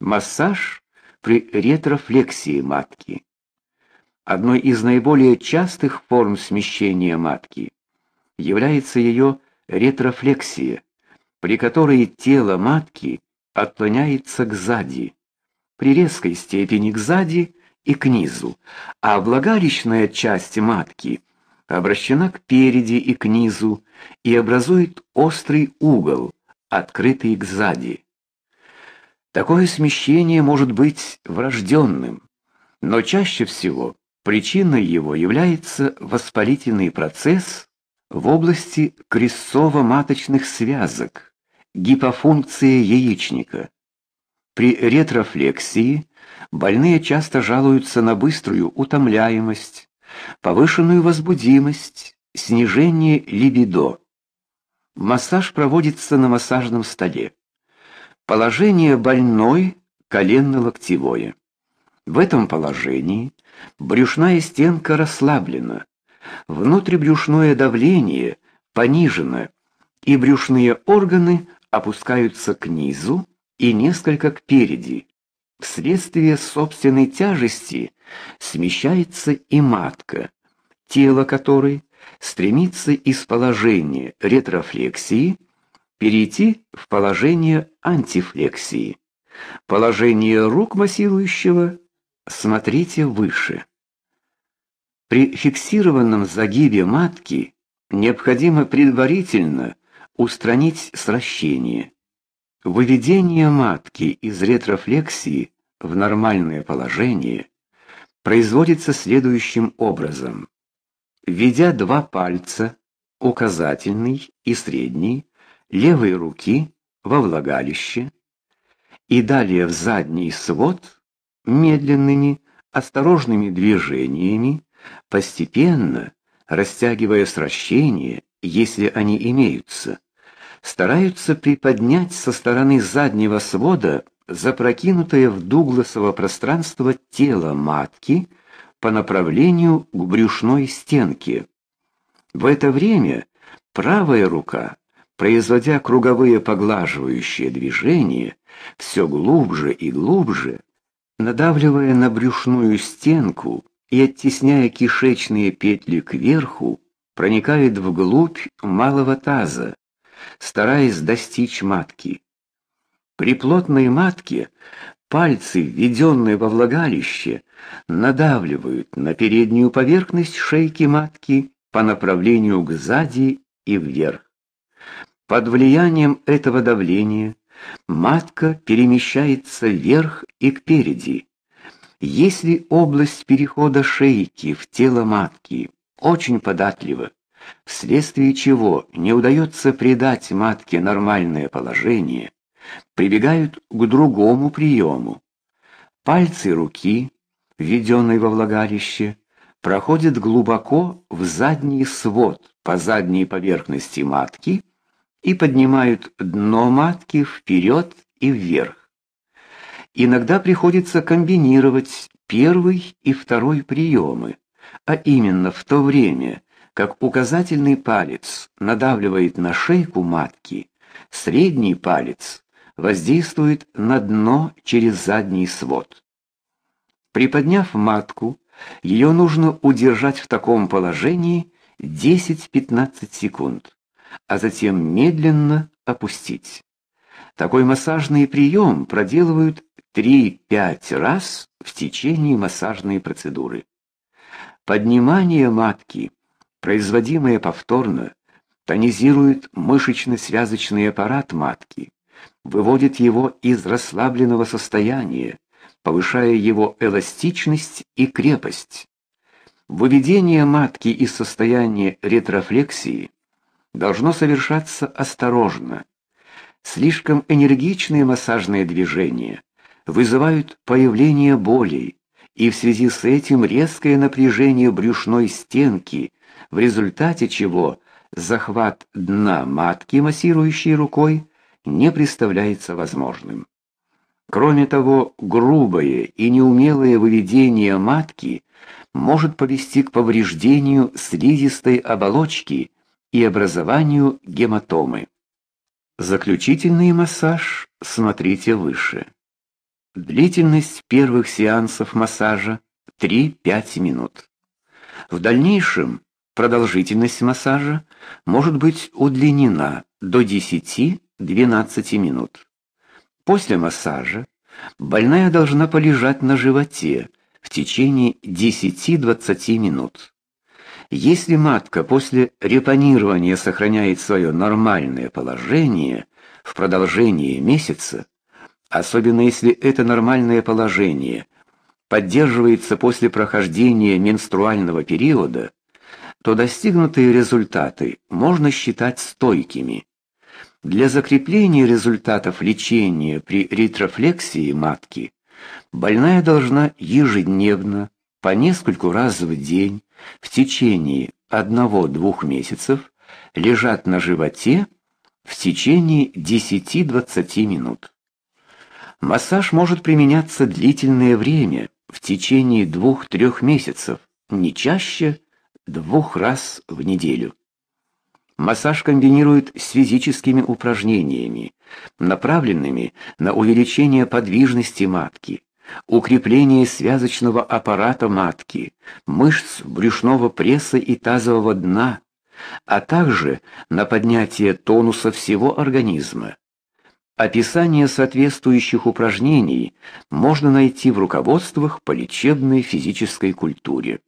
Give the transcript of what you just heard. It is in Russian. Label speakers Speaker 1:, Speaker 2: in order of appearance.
Speaker 1: Массаж при ретрофлексии матки. Одной из наиболее частых форм смещения матки является ее ретрофлексия, при которой тело матки отклоняется к сзади, при резкой степени к сзади и к низу, а влагалищная часть матки обращена к переди и к низу и образует острый угол, открытый к сзади. Такое смещение может быть врожденным, но чаще всего причиной его является воспалительный процесс в области крестцово-маточных связок, гипофункция яичника. При ретрофлексии больные часто жалуются на быструю утомляемость, повышенную возбудимость, снижение либидо. Массаж проводится на массажном столе. Положение больной коленно-локтевое. В этом положении брюшная стенка расслаблена, внутрибрюшное давление понижено, и брюшные органы опускаются к низу и несколько к переди. Вследствие собственной тяжести смещается и матка, тело которой стремится из положения ретрофлексии перейти в положение антифлексии. Положение рук массирующего смотрите выше. При фиксированном загибе матки необходимо предварительно устранить сращение. Выведение матки из ретрофлексии в нормальное положение производится следующим образом. Введя два пальца, указательный и средний, левой руки во влагалище и далее в задний свод, медленными, осторожными движениями, постепенно растягивая сращение, если они имеются, стараются приподнять со стороны заднего свода запрокинутое в дугласово пространство тело матки по направлению к брюшной стенке. В это время правая рука, производя круговые поглаживающие движения, все глубже и глубже, надавливая на брюшную стенку и оттесняя кишечные петли кверху, проникает вглубь малого таза, стараясь достичь матки. При плотной матке пальцы, введенные во влагалище, надавливают на переднюю поверхность шейки матки по направлению к сзади и вверх. Под влиянием этого давления матка перемещается вверх и кпереди. Если область перехода шейки в тело матки очень податлива, вследствие чего не удается придать матке нормальное положение, прибегают к другому приему. Пальцы руки, введенные во влагалище, проходят глубоко в задний свод по задней поверхности матки и поднимают дно матки вперед и вверх. Иногда приходится комбинировать первый и второй приемы, а именно в то время, как указательный палец надавливает на шейку матки, средний палец воздействует на дно через задний свод. Приподняв матку, ее нужно удержать в таком положении 10-15 секунд, а затем медленно опустить. Такой массажный прием проделывают 3-5 раз в течение массажной процедуры. Поднимание матки производимое повторно, тонизирует мышечно-связочный аппарат матки, выводит его из расслабленного состояния, повышая его эластичность и крепость. Выведение матки из состояния ретрофлексии должно совершаться осторожно. Слишком энергичные массажные движения вызывают появление болей, и в связи с этим резкое напряжение брюшной стенки в результате чего захват дна матки массирующей рукой не представляется возможным. Кроме того, грубое и неумелое выведение матки может повести к повреждению слизистой оболочки и образованию гематомы. Заключительный массаж смотрите выше. Длительность первых сеансов массажа 3-5 минут. В дальнейшем продолжительность массажа может быть удлинена до 10-12 минут. После массажа больная должна полежать на животе в течение 10-20 минут. Если матка после репонирования сохраняет свое нормальное положение в продолжении месяца, особенно если это нормальное положение поддерживается после прохождения менструального периода, то достигнутые результаты можно считать стойкими. Для закрепления результатов лечения при ретрофлексии матки больная должна ежедневно по нескольку раз в день в течение одного-двух месяцев лежать на животе в течение 10-20 минут. Массаж может применяться длительное время, в течение 2-3 месяцев, не чаще двух раз в неделю. Массаж комбинируют с физическими упражнениями, направленными на увеличение подвижности матки, укрепление связочного аппарата матки, мышц брюшного пресса и тазового дна, а также на поднятие тонуса всего организма. Описание соответствующих упражнений можно найти в руководствах по лечебной физической культуре.